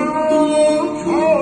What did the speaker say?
Oh,